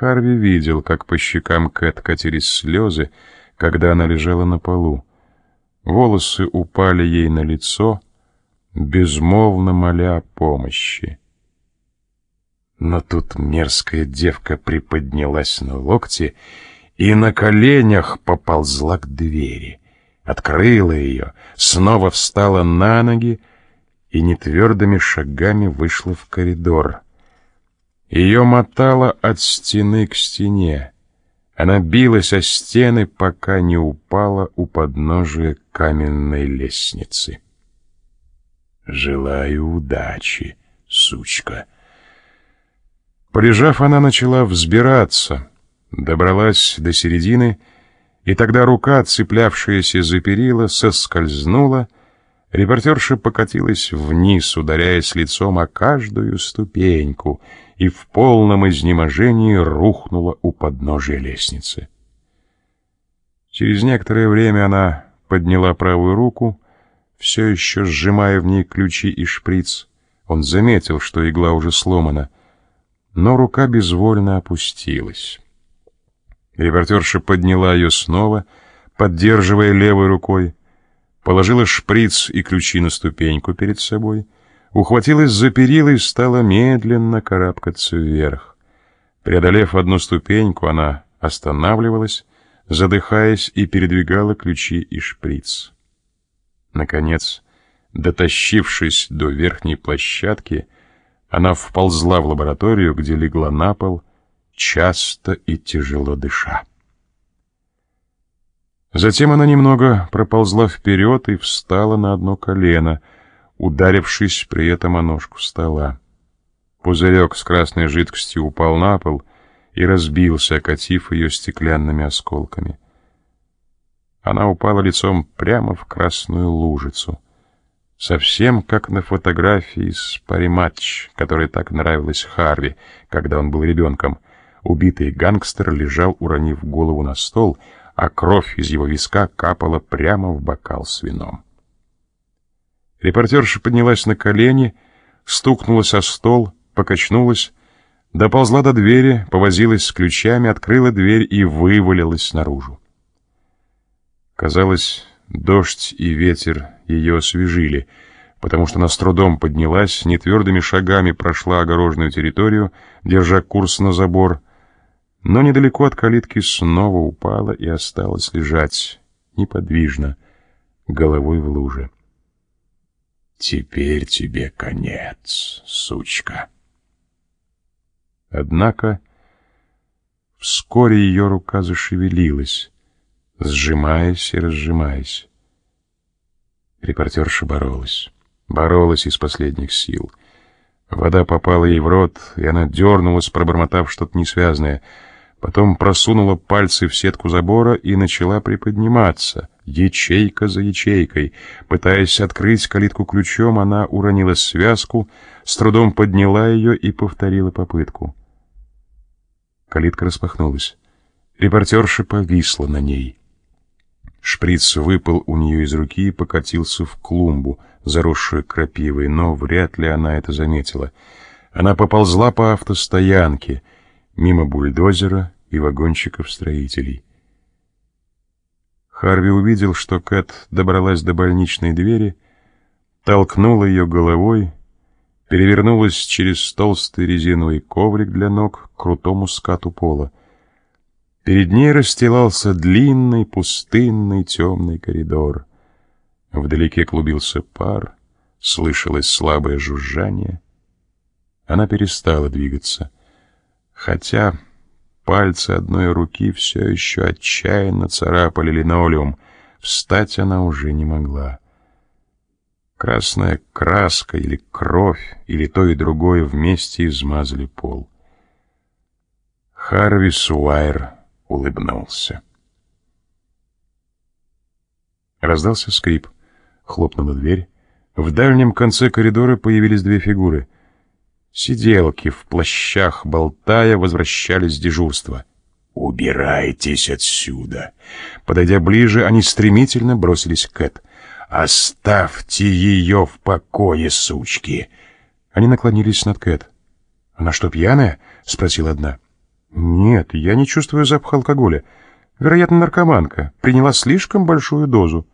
Харви видел, как по щекам Кэт катились слезы, когда она лежала на полу. Волосы упали ей на лицо, безмолвно моля о помощи. Но тут мерзкая девка приподнялась на локте и на коленях поползла к двери. Открыла ее, снова встала на ноги и нетвердыми шагами вышла в коридор. Ее мотало от стены к стене. Она билась о стены, пока не упала у подножия каменной лестницы. «Желаю удачи, сучка!» Полежав, она начала взбираться, добралась до середины, и тогда рука, цеплявшаяся за перила, соскользнула, репортерша покатилась вниз, ударяясь лицом о каждую ступеньку — и в полном изнеможении рухнула у подножия лестницы. Через некоторое время она подняла правую руку, все еще сжимая в ней ключи и шприц. Он заметил, что игла уже сломана, но рука безвольно опустилась. Репортерша подняла ее снова, поддерживая левой рукой, положила шприц и ключи на ступеньку перед собой — ухватилась за перила и стала медленно карабкаться вверх. Преодолев одну ступеньку, она останавливалась, задыхаясь и передвигала ключи и шприц. Наконец, дотащившись до верхней площадки, она вползла в лабораторию, где легла на пол, часто и тяжело дыша. Затем она немного проползла вперед и встала на одно колено — ударившись при этом о ножку стола. Пузырек с красной жидкостью упал на пол и разбился, окатив ее стеклянными осколками. Она упала лицом прямо в красную лужицу, совсем как на фотографии из «Париматч», которая так нравилась Харви, когда он был ребенком. Убитый гангстер лежал, уронив голову на стол, а кровь из его виска капала прямо в бокал с вином. Репортерша поднялась на колени, стукнулась о стол, покачнулась, доползла до двери, повозилась с ключами, открыла дверь и вывалилась наружу. Казалось, дождь и ветер ее освежили, потому что она с трудом поднялась, нетвердыми шагами прошла огороженную территорию, держа курс на забор, но недалеко от калитки снова упала и осталась лежать неподвижно, головой в луже. Теперь тебе конец, сучка. Однако вскоре ее рука зашевелилась, сжимаясь и разжимаясь. Репортерша боролась, боролась из последних сил. Вода попала ей в рот, и она дернулась, пробормотав что-то несвязное — Потом просунула пальцы в сетку забора и начала приподниматься, ячейка за ячейкой. Пытаясь открыть калитку ключом, она уронила связку, с трудом подняла ее и повторила попытку. Калитка распахнулась. Репортерша повисла на ней. Шприц выпал у нее из руки и покатился в клумбу, заросшую крапивой, но вряд ли она это заметила. Она поползла по автостоянке — мимо бульдозера и вагонщиков-строителей. Харви увидел, что Кэт добралась до больничной двери, толкнула ее головой, перевернулась через толстый резиновый коврик для ног к крутому скату пола. Перед ней расстилался длинный, пустынный, темный коридор. Вдалеке клубился пар, слышалось слабое жужжание. Она перестала двигаться — хотя пальцы одной руки все еще отчаянно царапали линолеум, встать она уже не могла. Красная краска или кровь, или то и другое вместе измазали пол. Харви Суайр улыбнулся. Раздался скрип. Хлопнула дверь. В дальнем конце коридора появились две фигуры — Сиделки в плащах, болтая, возвращались с дежурства. «Убирайтесь отсюда!» Подойдя ближе, они стремительно бросились к Кэт. «Оставьте ее в покое, сучки!» Они наклонились над Кэт. «Она что, пьяная?» — спросила одна. Нет, я не чувствую запах алкоголя. Вероятно, наркоманка. Приняла слишком большую дозу.